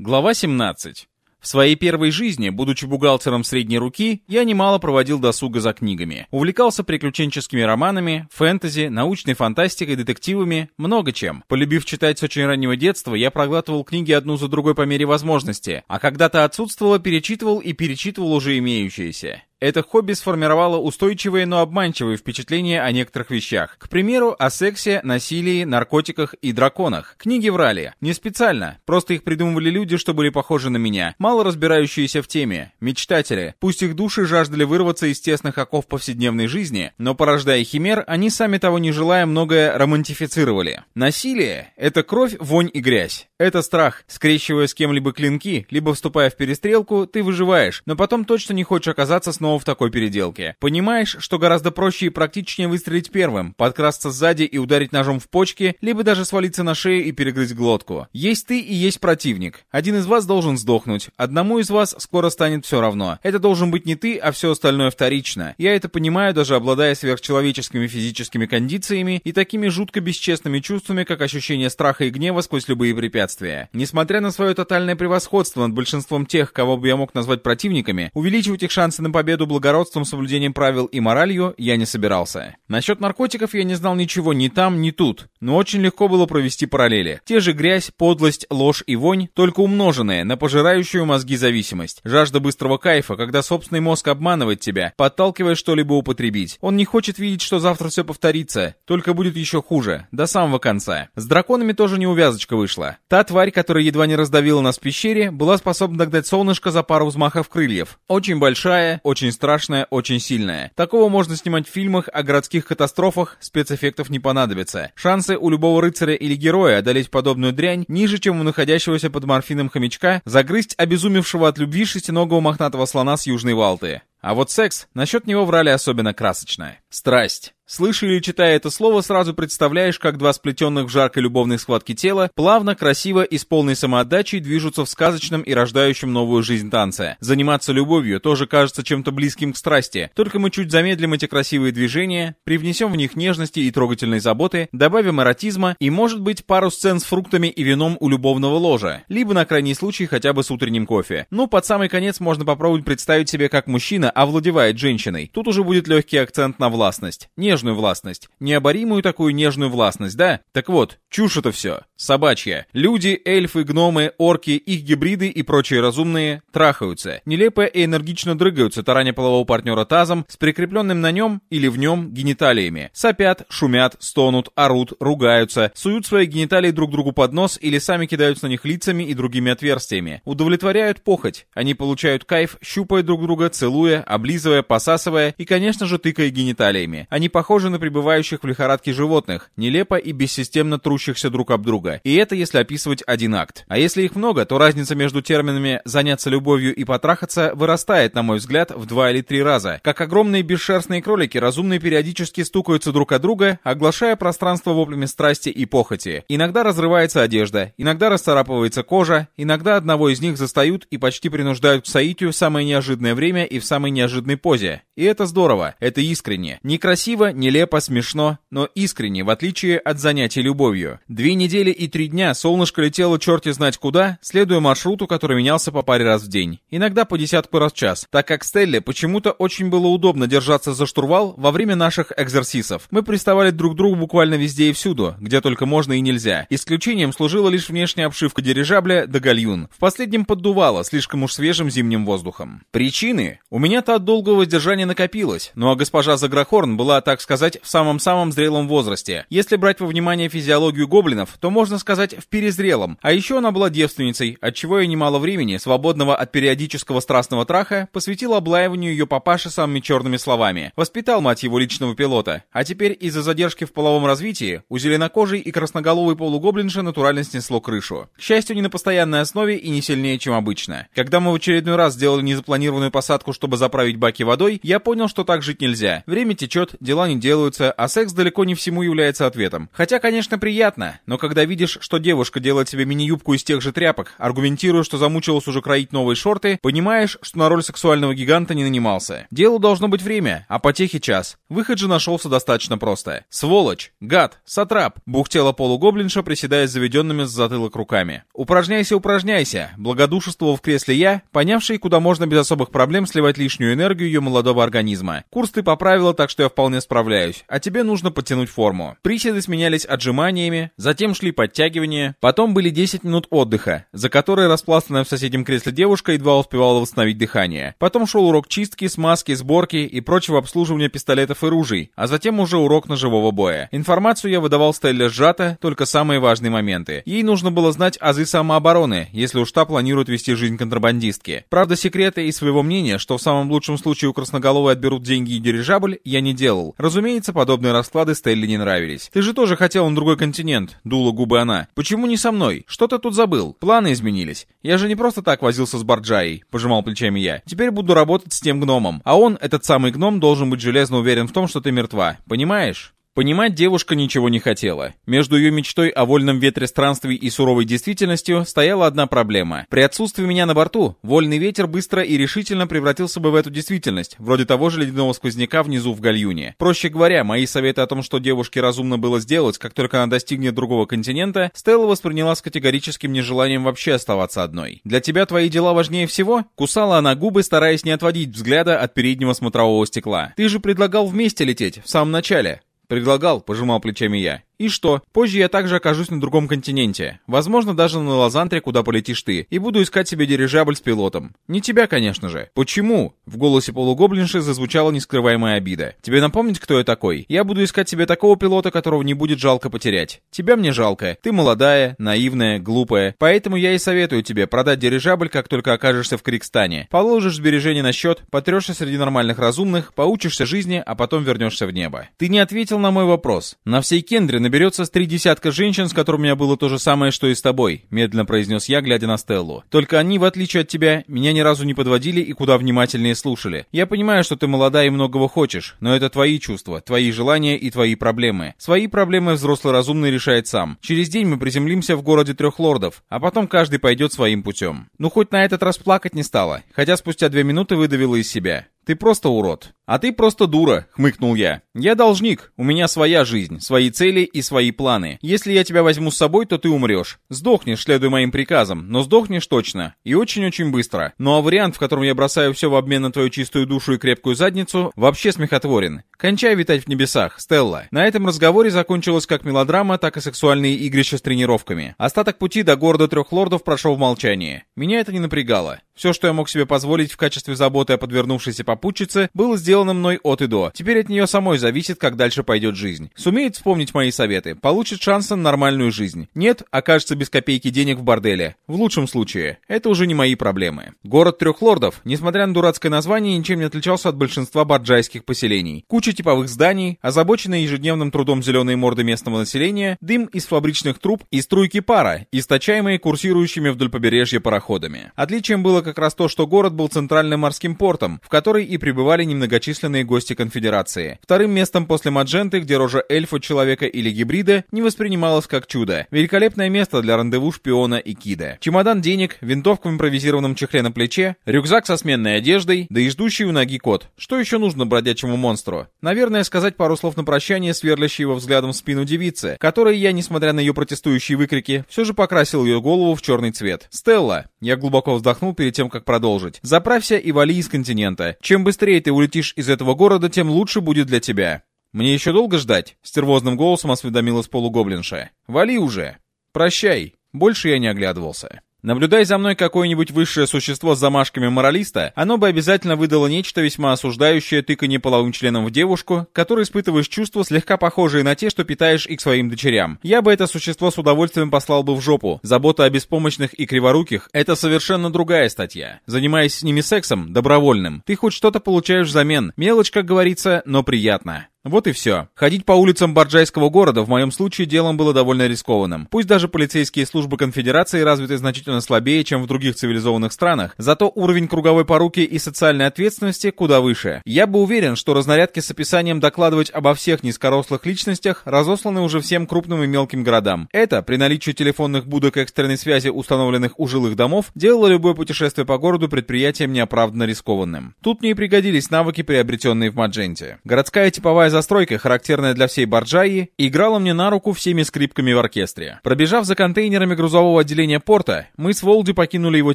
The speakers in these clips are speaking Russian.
Глава 17. В своей первой жизни, будучи бухгалтером средней руки, я немало проводил досуга за книгами. Увлекался приключенческими романами, фэнтези, научной фантастикой, детективами, много чем. Полюбив читать с очень раннего детства, я проглатывал книги одну за другой по мере возможности, а когда-то отсутствовало, перечитывал и перечитывал уже имеющиеся. Это хобби сформировало устойчивые, но обманчивые впечатления о некоторых вещах. К примеру, о сексе, насилии, наркотиках и драконах. Книги врали. Не специально. Просто их придумывали люди, что были похожи на меня. Мало разбирающиеся в теме. Мечтатели. Пусть их души жаждали вырваться из тесных оков повседневной жизни, но порождая химер, они сами того не желая многое романтифицировали. Насилие — это кровь, вонь и грязь. Это страх. Скрещивая с кем-либо клинки, либо вступая в перестрелку, ты выживаешь, но потом точно не хочешь оказаться снова снова в такой переделке. Понимаешь, что гораздо проще и практичнее выстрелить первым, подкрасться сзади и ударить ножом в почки, либо даже свалиться на шею и перегрызть глотку. Есть ты и есть противник. Один из вас должен сдохнуть, одному из вас скоро станет все равно. Это должен быть не ты, а все остальное вторично. Я это понимаю, даже обладая сверхчеловеческими физическими кондициями и такими жутко бесчестными чувствами, как ощущение страха и гнева сквозь любые препятствия. Несмотря на свое тотальное превосходство над большинством тех, кого бы я мог назвать противниками, увеличивать их шансы на победу победу благородством, соблюдением правил и моралью я не собирался. Насчет наркотиков я не знал ничего ни там, ни тут, но очень легко было провести параллели. Те же грязь, подлость, ложь и вонь, только умноженные на пожирающую мозги зависимость. Жажда быстрого кайфа, когда собственный мозг обманывает тебя, подталкивая что-либо употребить. Он не хочет видеть, что завтра все повторится, только будет еще хуже, до самого конца. С драконами тоже неувязочка вышла. Та тварь, которая едва не раздавила нас в пещере, была способна догнать солнышко за пару взмахов крыльев. Очень большая, очень очень страшная, очень сильная. Такого можно снимать в фильмах о городских катастрофах, спецэффектов не понадобится. Шансы у любого рыцаря или героя одолеть подобную дрянь ниже, чем у находящегося под морфином хомячка, загрызть обезумевшего от любви шестиногого мохнатого слона с Южной Валты. А вот секс, насчет него врали особенно красочно. Страсть. Слыша или читая это слово, сразу представляешь, как два сплетенных в жаркой любовной схватке тела плавно, красиво и с полной самоотдачей движутся в сказочном и рождающем новую жизнь танце. Заниматься любовью тоже кажется чем-то близким к страсти, только мы чуть замедлим эти красивые движения, привнесем в них нежности и трогательной заботы, добавим эротизма и, может быть, пару сцен с фруктами и вином у любовного ложа, либо на крайний случай хотя бы с утренним кофе. Ну, под самый конец можно попробовать представить себе, как мужчина овладевает женщиной. Тут уже будет легкий акцент на властность. Нежность нежную властность. Необоримую такую нежную властность, да? Так вот, чушь это все. Собачья. Люди, эльфы, гномы, орки, их гибриды и прочие разумные трахаются. Нелепо и энергично дрыгаются, тараня полового партнера тазом с прикрепленным на нем или в нем гениталиями. Сопят, шумят, стонут, орут, ругаются, суют свои гениталии друг другу под нос или сами кидаются на них лицами и другими отверстиями. Удовлетворяют похоть. Они получают кайф, щупая друг друга, целуя, облизывая, посасывая и, конечно же, тыкая гениталиями. Они похожи похожи на пребывающих в лихорадке животных, нелепо и бессистемно трущихся друг об друга. И это если описывать один акт. А если их много, то разница между терминами «заняться любовью» и «потрахаться» вырастает, на мой взгляд, в два или три раза. Как огромные бесшерстные кролики, разумные периодически стукаются друг от друга, оглашая пространство воплями страсти и похоти. Иногда разрывается одежда, иногда расцарапывается кожа, иногда одного из них застают и почти принуждают к соитию в самое неожиданное время и в самой неожиданной позе. И это здорово, это искренне. Некрасиво, нелепо, смешно, но искренне, в отличие от занятий любовью. Две недели и три дня солнышко летело черти знать куда, следуя маршруту, который менялся по паре раз в день. Иногда по десятку раз в час, так как Стелле почему-то очень было удобно держаться за штурвал во время наших экзерсисов. Мы приставали друг к другу буквально везде и всюду, где только можно и нельзя. Исключением служила лишь внешняя обшивка дирижабля да гальюн. В последнем поддувало слишком уж свежим зимним воздухом. Причины? У меня-то от долгого воздержания накопилось, ну а госпожа Заграхорн была, так сказать, в самом-самом зрелом возрасте. Если брать во внимание физиологию гоблинов, то можно сказать в перезрелом. А еще она была девственницей, отчего я немало времени, свободного от периодического страстного траха, посвятил облаиванию ее папаши самыми черными словами. Воспитал мать его личного пилота. А теперь из-за задержки в половом развитии у зеленокожей и красноголовой полугоблинши натурально снесло крышу. К счастью, не на постоянной основе и не сильнее, чем обычно. Когда мы в очередной раз сделали незапланированную посадку, чтобы заправить баки водой, я понял, что так жить нельзя. Время течет, дела не делаются, а секс далеко не всему является ответом. Хотя, конечно, приятно, но когда видишь, что девушка делает себе мини-юбку из тех же тряпок, аргументируя, что замучилась уже кроить новые шорты, понимаешь, что на роль сексуального гиганта не нанимался. Делу должно быть время, а потехи час. Выход же нашелся достаточно просто. Сволочь, гад, сатрап, бухтела полугоблинша, приседая с заведенными с затылок руками. Упражняйся, упражняйся, благодушествовал в кресле я, понявший, куда можно без особых проблем сливать лишнюю энергию ее молодого организма. Курс ты поправила, так что я вполне справляюсь, а тебе нужно подтянуть форму. Приседы сменялись отжиманиями, затем шли подтягивания, потом были 10 минут отдыха, за которые распластанная в соседнем кресле девушка едва успевала восстановить дыхание. Потом шел урок чистки, смазки, сборки и прочего обслуживания пистолетов и ружей, а затем уже урок ножевого боя. Информацию я выдавал Стелле сжато, только самые важные моменты. Ей нужно было знать азы самообороны, если уж та планирует вести жизнь контрабандистки. Правда, секреты и своего мнения, что в самом лучшем случае у красноголовой отберут деньги и дирижабль, я не делал. Разумеется, подобные расклады Стелле не нравились. Ты же тоже хотел на другой континент, дула губы она. Почему не со мной? Что ты тут забыл? Планы изменились. Я же не просто так возился с Барджаей, пожимал плечами я. Теперь буду работать с тем гномом. А он, этот самый гном, должен быть железно уверен в том, что ты мертва. Понимаешь? Понимать девушка ничего не хотела. Между ее мечтой о вольном ветре странствий и суровой действительностью стояла одна проблема. При отсутствии меня на борту, вольный ветер быстро и решительно превратился бы в эту действительность, вроде того же ледяного сквозняка внизу в гальюне. Проще говоря, мои советы о том, что девушке разумно было сделать, как только она достигнет другого континента, Стелла восприняла с категорическим нежеланием вообще оставаться одной. «Для тебя твои дела важнее всего?» Кусала она губы, стараясь не отводить взгляда от переднего смотрового стекла. «Ты же предлагал вместе лететь, в самом начале». «Предлагал», — пожимал плечами я. И что? Позже я также окажусь на другом континенте. Возможно, даже на Лазантре, куда полетишь ты. И буду искать себе дирижабль с пилотом. Не тебя, конечно же. Почему? В голосе полугоблинши зазвучала нескрываемая обида. Тебе напомнить, кто я такой? Я буду искать себе такого пилота, которого не будет жалко потерять. Тебя мне жалко. Ты молодая, наивная, глупая. Поэтому я и советую тебе продать дирижабль, как только окажешься в Крикстане. Положишь сбережения на счет, потрешься среди нормальных разумных, поучишься жизни, а потом вернешься в небо. Ты не ответил на мой вопрос. На всей Кендре наберется с три десятка женщин, с которыми у меня было то же самое, что и с тобой», — медленно произнес я, глядя на Стеллу. «Только они, в отличие от тебя, меня ни разу не подводили и куда внимательнее слушали. Я понимаю, что ты молода и многого хочешь, но это твои чувства, твои желания и твои проблемы. Свои проблемы взрослый разумный решает сам. Через день мы приземлимся в городе трех лордов, а потом каждый пойдет своим путем. Ну, хоть на этот раз плакать не стало, хотя спустя две минуты выдавила из себя. Ты просто урод. А ты просто дура, хмыкнул я. Я должник, у меня своя жизнь, свои цели и свои планы. Если я тебя возьму с собой, то ты умрешь. Сдохнешь, следуя моим приказам, но сдохнешь точно. И очень-очень быстро. Ну а вариант, в котором я бросаю все в обмен на твою чистую душу и крепкую задницу, вообще смехотворен. Кончай витать в небесах, Стелла. На этом разговоре закончилась как мелодрама, так и сексуальные игрища с тренировками. Остаток пути до города трех лордов прошел в молчании. Меня это не напрягало. Все, что я мог себе позволить в качестве заботы о подвернувшейся попутчице, было сделано мной от и до. Теперь от нее самой зависит, как дальше пойдет жизнь. Сумеет вспомнить мои советы, получит шанс на нормальную жизнь. Нет, окажется без копейки денег в борделе. В лучшем случае. Это уже не мои проблемы. Город трех лордов, несмотря на дурацкое название, ничем не отличался от большинства барджайских поселений. Куча типовых зданий, озабоченные ежедневным трудом зеленые морды местного населения, дым из фабричных труб и струйки пара, источаемые курсирующими вдоль побережья пароходами. Отличием было как раз то, что город был центральным морским портом, в который и прибывали немногочисленные гости конфедерации. Вторым местом после Мадженты, где рожа эльфа, человека или гибрида не воспринималась как чудо. Великолепное место для рандеву шпиона и кида. Чемодан денег, винтовка в импровизированном чехле на плече, рюкзак со сменной одеждой, да и ждущий у ноги кот. Что еще нужно бродячему монстру? Наверное, сказать пару слов на прощание, сверлящей его взглядом в спину девицы, которой я, несмотря на ее протестующие выкрики, все же покрасил ее голову в черный цвет. Стелла. Я глубоко вздохнул перед тем, как продолжить. Заправься и вали из континента. Чем быстрее ты улетишь из этого города, тем лучше будет для тебя. Мне еще долго ждать? Стервозным голосом осведомилась полугоблинша. Вали уже. Прощай. Больше я не оглядывался. Наблюдай за мной какое-нибудь высшее существо с замашками моралиста, оно бы обязательно выдало нечто весьма осуждающее тыканье половым членом в девушку, которой испытываешь чувства, слегка похожие на те, что питаешь и к своим дочерям. Я бы это существо с удовольствием послал бы в жопу. Забота о беспомощных и криворуких — это совершенно другая статья. Занимаясь с ними сексом, добровольным, ты хоть что-то получаешь взамен. Мелочь, как говорится, но приятно. Вот и все. Ходить по улицам Барджайского города в моем случае делом было довольно рискованным. Пусть даже полицейские службы конфедерации развиты значительно слабее, чем в других цивилизованных странах, зато уровень круговой поруки и социальной ответственности куда выше. Я бы уверен, что разнарядки с описанием докладывать обо всех низкорослых личностях разосланы уже всем крупным и мелким городам. Это, при наличии телефонных будок экстренной связи, установленных у жилых домов, делало любое путешествие по городу предприятием неоправданно рискованным. Тут мне и пригодились навыки, приобретенные в Мадженте. Городская типовая застройка, характерная для всей Барджаи, играла мне на руку всеми скрипками в оркестре. Пробежав за контейнерами грузового отделения порта, мы с Волди покинули его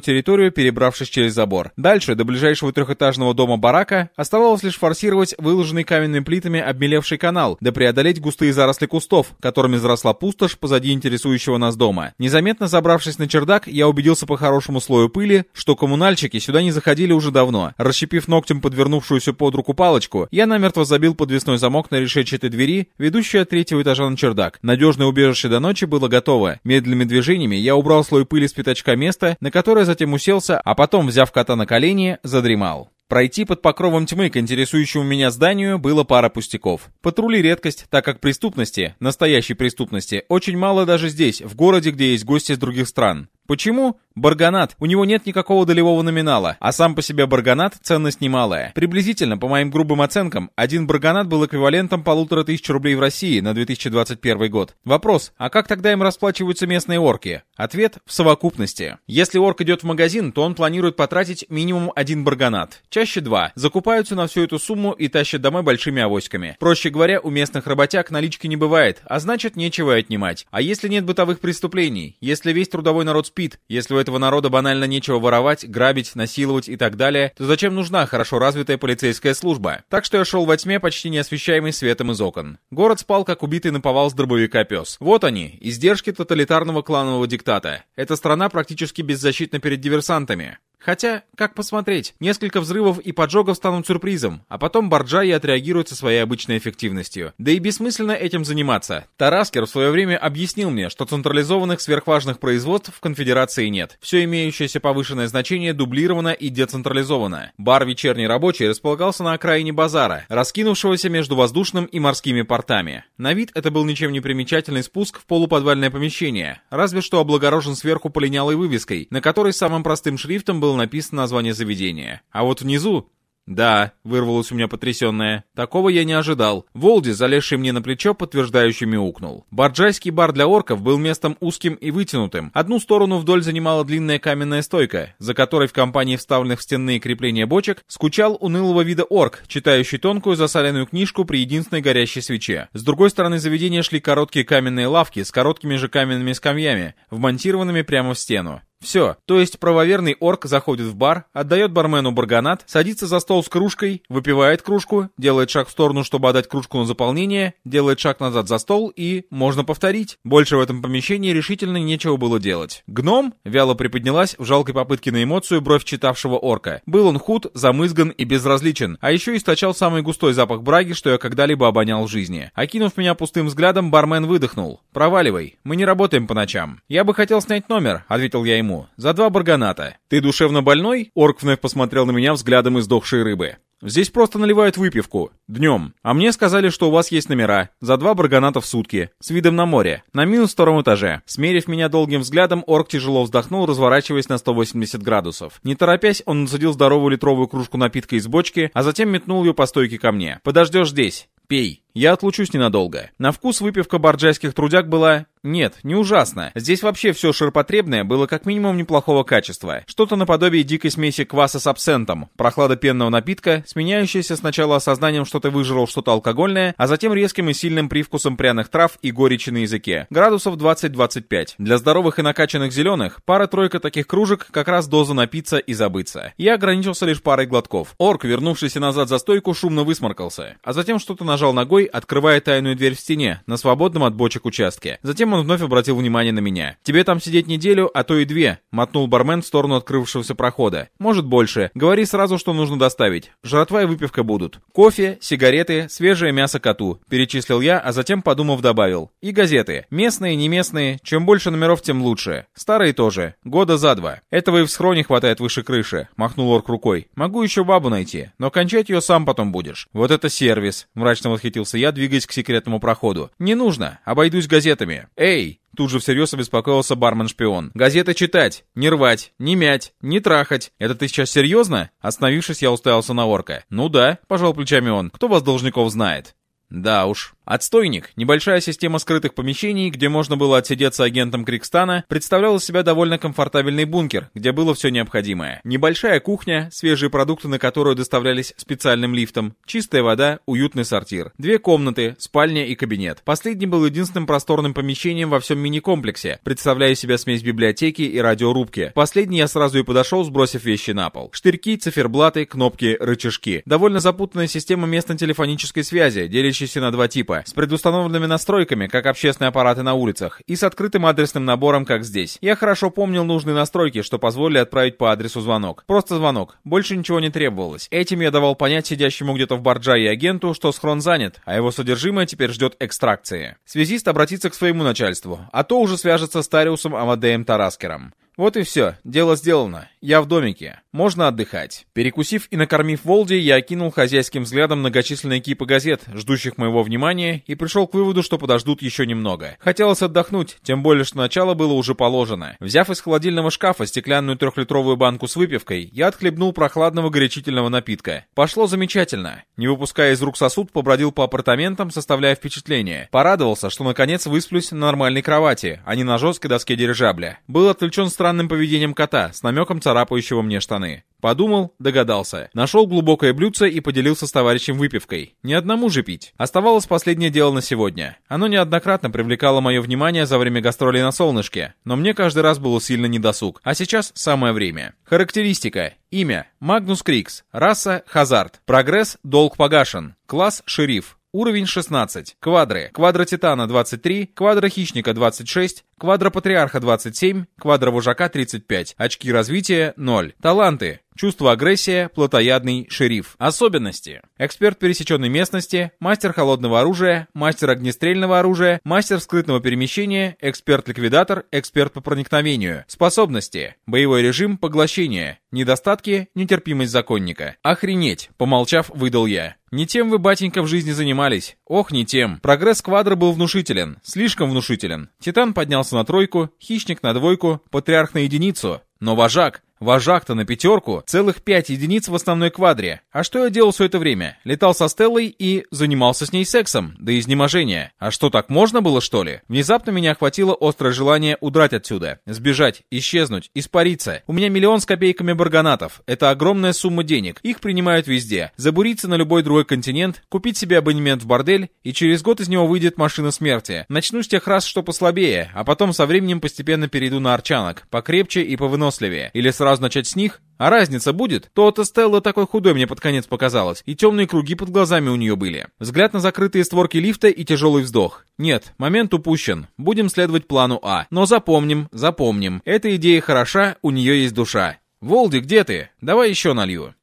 территорию, перебравшись через забор. Дальше, до ближайшего трехэтажного дома барака, оставалось лишь форсировать выложенный каменными плитами обмелевший канал, да преодолеть густые заросли кустов, которыми заросла пустошь позади интересующего нас дома. Незаметно забравшись на чердак, я убедился по хорошему слою пыли, что коммунальщики сюда не заходили уже давно. Расщепив ногтем подвернувшуюся под руку палочку, я намертво забил подвесной замок на решетчатой двери, ведущей от третьего этажа на чердак. Надежное убежище до ночи было готово. Медленными движениями я убрал слой пыли с пятачка места, на которое затем уселся, а потом, взяв кота на колени, задремал. Пройти под покровом тьмы к интересующему меня зданию было пара пустяков. Патрули редкость, так как преступности, настоящей преступности, очень мало даже здесь, в городе, где есть гости из других стран. Почему? Барганат. У него нет никакого долевого номинала, а сам по себе барганат ценность немалая. Приблизительно, по моим грубым оценкам, один барганат был эквивалентом полутора тысяч рублей в России на 2021 год. Вопрос, а как тогда им расплачиваются местные орки? Ответ – в совокупности. Если орк идет в магазин, то он планирует потратить минимум один барганат, чаще два. Закупаются на всю эту сумму и тащат домой большими авоськами. Проще говоря, у местных работяг налички не бывает, а значит нечего отнимать. А если нет бытовых преступлений? Если весь трудовой народ спит, если у этого народа банально нечего воровать, грабить, насиловать и так далее, то зачем нужна хорошо развитая полицейская служба? Так что я шел во тьме, почти не освещаемый светом из окон. Город спал, как убитый наповал с дробовика пес. Вот они, издержки тоталитарного кланового диктата. Эта страна практически беззащитна перед диверсантами. Хотя, как посмотреть, несколько взрывов и поджогов станут сюрпризом, а потом Барджаи отреагирует со своей обычной эффективностью. Да и бессмысленно этим заниматься. Тараскер в свое время объяснил мне, что централизованных сверхважных производств в конфедерации нет. Все имеющееся повышенное значение дублировано и децентрализовано. Бар «Вечерний рабочий» располагался на окраине базара, раскинувшегося между воздушным и морскими портами. На вид это был ничем не примечательный спуск в полуподвальное помещение, разве что облагорожен сверху полинялой вывеской, на которой самым простым шрифтом был было написано название заведения. А вот внизу «Да», — вырвалось у меня потрясенное. «Такого я не ожидал». Волди, залезший мне на плечо, подтверждающе мяукнул. Барджайский бар для орков был местом узким и вытянутым. Одну сторону вдоль занимала длинная каменная стойка, за которой в компании вставленных в стенные крепления бочек скучал унылого вида орк, читающий тонкую засаленную книжку при единственной горящей свече. С другой стороны заведения шли короткие каменные лавки с короткими же каменными скамьями, вмонтированными прямо в стену. Все. То есть правоверный орк заходит в бар, отдает бармену барганат, садится за стол с кружкой, выпивает кружку, делает шаг в сторону, чтобы отдать кружку на заполнение, делает шаг назад за стол и... можно повторить. Больше в этом помещении решительно нечего было делать. Гном вяло приподнялась в жалкой попытке на эмоцию бровь читавшего орка. Был он худ, замызган и безразличен, а еще источал самый густой запах браги, что я когда-либо обонял в жизни. Окинув меня пустым взглядом, бармен выдохнул. «Проваливай, мы не работаем по ночам». «Я бы хотел снять номер», — ответил я ему ему. «За два барганата». «Ты душевно больной?» Орк вновь посмотрел на меня взглядом издохшей рыбы. Здесь просто наливают выпивку. Днем. А мне сказали, что у вас есть номера. За два барганата в сутки. С видом на море. На минус втором этаже. Смерив меня долгим взглядом, орк тяжело вздохнул, разворачиваясь на 180 градусов. Не торопясь, он насадил здоровую литровую кружку напитка из бочки, а затем метнул ее по стойке ко мне. «Подождешь здесь. Пей. Я отлучусь ненадолго. На вкус выпивка барджайских трудяг была... Нет, не ужасно. Здесь вообще все ширпотребное было как минимум неплохого качества. Что-то наподобие дикой смеси кваса с абсентом, прохлада пенного напитка, сменяющаяся сначала осознанием, что ты выжрал что-то алкогольное, а затем резким и сильным привкусом пряных трав и горечи на языке. Градусов 20-25. Для здоровых и накачанных зеленых пара-тройка таких кружек как раз доза напиться и забыться. Я ограничился лишь парой глотков. Орк, вернувшийся назад за стойку, шумно высморкался, а затем что-то нажал ногой открывая тайную дверь в стене, на свободном от бочек участке. Затем он вновь обратил внимание на меня. «Тебе там сидеть неделю, а то и две», — мотнул бармен в сторону открывшегося прохода. «Может, больше. Говори сразу, что нужно доставить. жратва и выпивка будут. Кофе, сигареты, свежее мясо коту, перечислил я, а затем, подумав, добавил. И газеты. Местные, не местные, чем больше номеров, тем лучше. Старые тоже. Года за два. Этого и в схроне хватает выше крыши, махнул орк рукой. Могу еще бабу найти, но кончать ее сам потом будешь. Вот это сервис, мрачно восхитился я, двигаясь к секретному проходу. Не нужно, обойдусь газетами. Эй, Тут же всерьез обеспокоился бармен-шпион. «Газеты читать, не рвать, не мять, не трахать. Это ты сейчас серьезно?» Остановившись, я уставился на орка. «Ну да», — пожал плечами он. «Кто вас, должников, знает?» «Да уж, Отстойник, небольшая система скрытых помещений, где можно было отсидеться агентом Крикстана, представляла из себя довольно комфортабельный бункер, где было все необходимое. Небольшая кухня, свежие продукты на которую доставлялись специальным лифтом, чистая вода, уютный сортир. Две комнаты, спальня и кабинет. Последний был единственным просторным помещением во всем мини-комплексе, представляя себя смесь библиотеки и радиорубки. Последний я сразу и подошел, сбросив вещи на пол. Штырьки, циферблаты, кнопки, рычажки. Довольно запутанная система местной телефонической связи, делящаяся на два типа типа, с предустановленными настройками, как общественные аппараты на улицах, и с открытым адресным набором, как здесь. Я хорошо помнил нужные настройки, что позволили отправить по адресу звонок. Просто звонок. Больше ничего не требовалось. Этим я давал понять сидящему где-то в Барджае агенту, что схрон занят, а его содержимое теперь ждет экстракции. Связист обратится к своему начальству, а то уже свяжется с Тариусом Амадеем Тараскером. Вот и все, дело сделано. Я в домике. Можно отдыхать. Перекусив и накормив Волди, я окинул хозяйским взглядом многочисленные кипы газет, ждущих моего внимания, и пришел к выводу, что подождут еще немного. Хотелось отдохнуть, тем более, что начало было уже положено. Взяв из холодильного шкафа стеклянную трехлитровую банку с выпивкой, я отхлебнул прохладного горячительного напитка. Пошло замечательно. Не выпуская из рук сосуд, побродил по апартаментам, составляя впечатление. Порадовался, что наконец высплюсь на нормальной кровати, а не на жесткой доске дирижабля. Был отвлечен странным поведением кота, с намеком царапающего мне штаны. Подумал, догадался. Нашел глубокое блюдце и поделился с товарищем выпивкой. Не одному же пить. Оставалось последнее дело на сегодня. Оно неоднократно привлекало мое внимание за время гастролей на солнышке, но мне каждый раз было сильно недосуг. А сейчас самое время. Характеристика. Имя. Магнус Крикс. Раса. Хазард. Прогресс. Долг погашен. Класс. Шериф. Уровень 16. Квадры. Квадра Титана 23, Квадра Хищника 26, Квадра Патриарха 27, Квадра Вожака 35. Очки развития 0. Таланты. Чувство агрессия, плотоядный шериф. Особенности. Эксперт пересеченной местности, мастер холодного оружия, мастер огнестрельного оружия, мастер скрытного перемещения, эксперт-ликвидатор, эксперт по проникновению. Способности. Боевой режим поглощения. Недостатки, нетерпимость законника. Охренеть, помолчав, выдал я. Не тем вы, батенька, в жизни занимались. Ох, не тем. Прогресс квадра был внушителен. Слишком внушителен. Титан поднялся на тройку, хищник на двойку, патриарх на единицу. Но вожак, Вожак-то на пятерку, целых пять единиц в основной квадре. А что я делал все это время? Летал со Стеллой и занимался с ней сексом, до изнеможения. А что, так можно было, что ли? Внезапно меня охватило острое желание удрать отсюда. Сбежать, исчезнуть, испариться. У меня миллион с копейками барганатов. Это огромная сумма денег. Их принимают везде. Забуриться на любой другой континент, купить себе абонемент в бордель, и через год из него выйдет машина смерти. Начну с тех раз, что послабее, а потом со временем постепенно перейду на арчанок, покрепче и повыносливее. Или сразу сразу начать с них? А разница будет? То-то Стелла такой худой мне под конец показалась, и темные круги под глазами у нее были. Взгляд на закрытые створки лифта и тяжелый вздох. Нет, момент упущен. Будем следовать плану А. Но запомним, запомним. Эта идея хороша, у нее есть душа. «Волди, где ты? Давай еще налью».